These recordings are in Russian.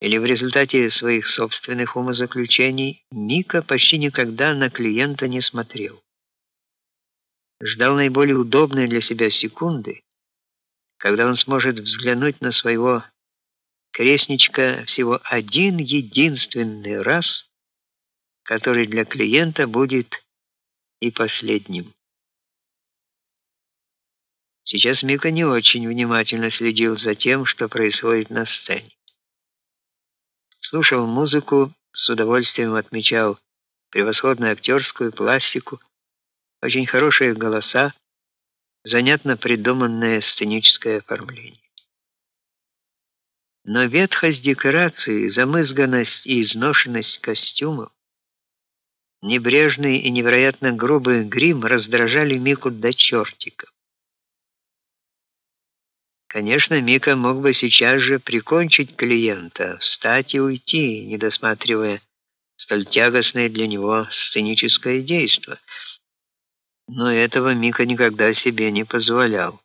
или в результате своих собственных умозаключений, Мика почти никогда на клиента не смотрел. Ждал наиболее удобной для себя секунды, когда он сможет взглянуть на своего крестничка всего один единственный раз, который для клиента будет и последним. Сейчас Мика не очень внимательно следил за тем, что происходит на сцене слушал музыку, с удовольствием отмечал превосходную актерскую пластику, очень хорошие голоса, занятно придуманное сценическое оформление. Но ветхость декораций, замызганность и изношенность костюмов, небрежный и невероятно грубый грим раздражали Мику до чертиков. Конечно, Мика мог бы сейчас же прикончить клиента, встать и уйти, не досматривая столь тягостное для него сценическое действо. Но этого Мика никогда себе не позволял.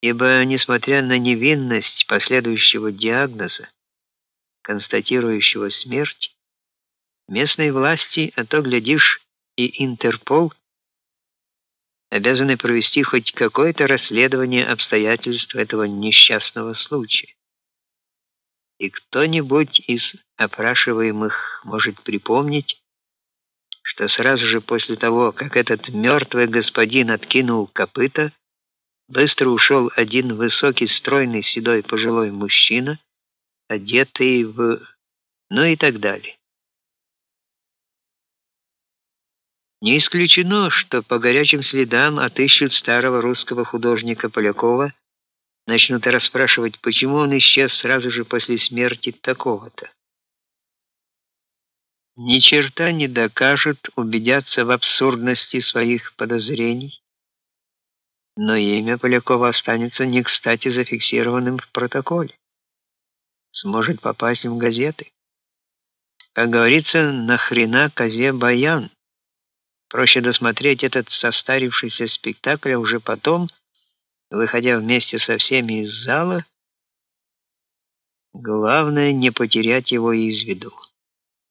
Ибо, несмотря на невинность последующего диагноза, констатирующего смерть, местные власти, а то глядишь и Интерпол обязаны провести хоть какое-то расследование обстоятельств этого несчастного случая. И кто-нибудь из опрашиваемых может припомнить, что сразу же после того, как этот мертвый господин откинул копыта, быстро ушел один высокий, стройный, седой пожилой мужчина, одетый в... ну и так далее. Не исключено, что по горячим следам отыщут старого русского художника Полякова, начнут расспрашивать, почему он исчез сразу же после смерти такого-то. Ни черта не докажут, убедятся в абсурдности своих подозрений, но имя Полякова останется не кстати зафиксированным в протоколе. Сможет попасть в газеты. Как говорится, нахрена козе баян? Проще досмотреть этот состарившийся спектакль, а уже потом, выходя вместе со всеми из зала, главное не потерять его из виду.